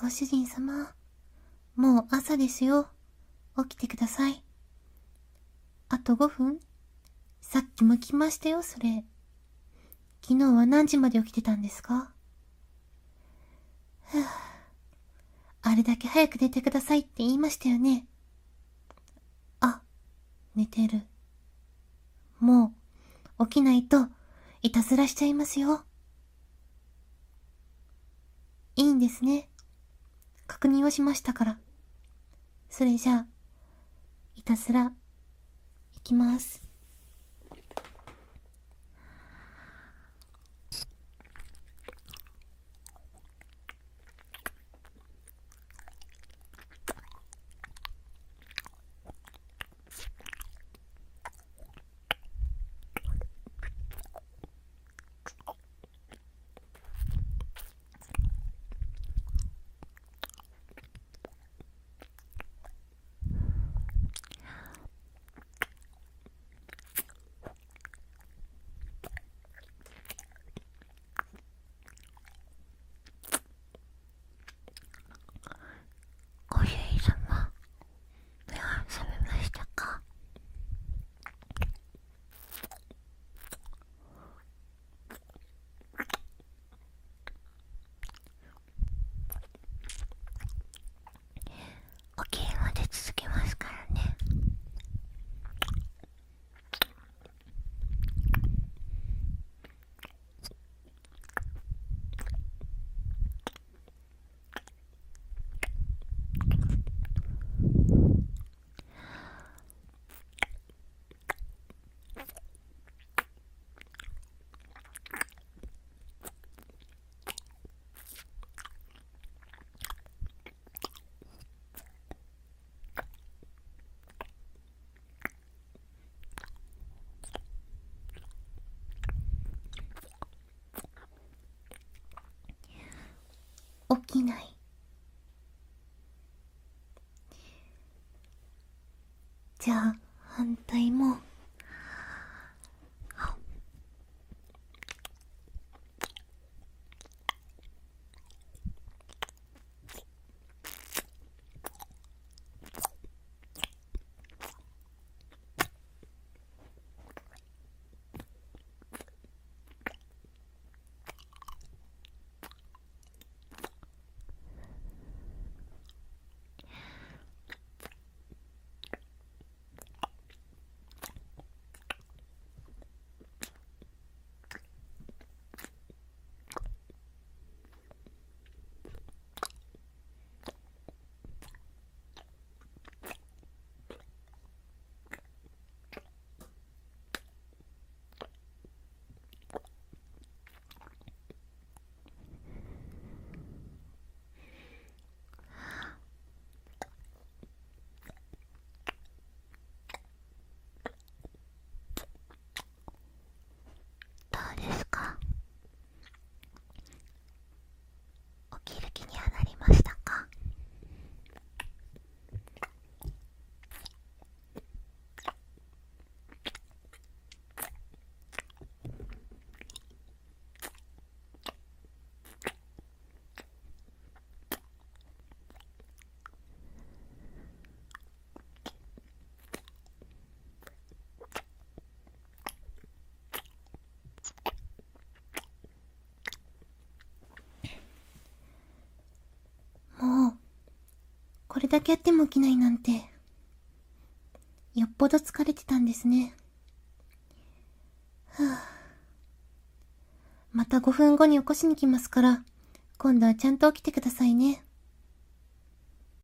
ご主人様、もう朝ですよ。起きてください。あと5分さっきも来ましたよ、それ。昨日は何時まで起きてたんですか？ふぅ。あれだけ早く寝てくださいって言いましたよね。あ、寝てる。もう、起きないと、いたずらしちゃいますよ。いいんですね。確認をしましたから。それじゃあ、いたずら、いきます。起きない。じゃあ、反対も。きる気にこれだけやっても起きないなんて、よっぽど疲れてたんですね。はぁ、また5分後に起こしに来ますから、今度はちゃんと起きてくださいね。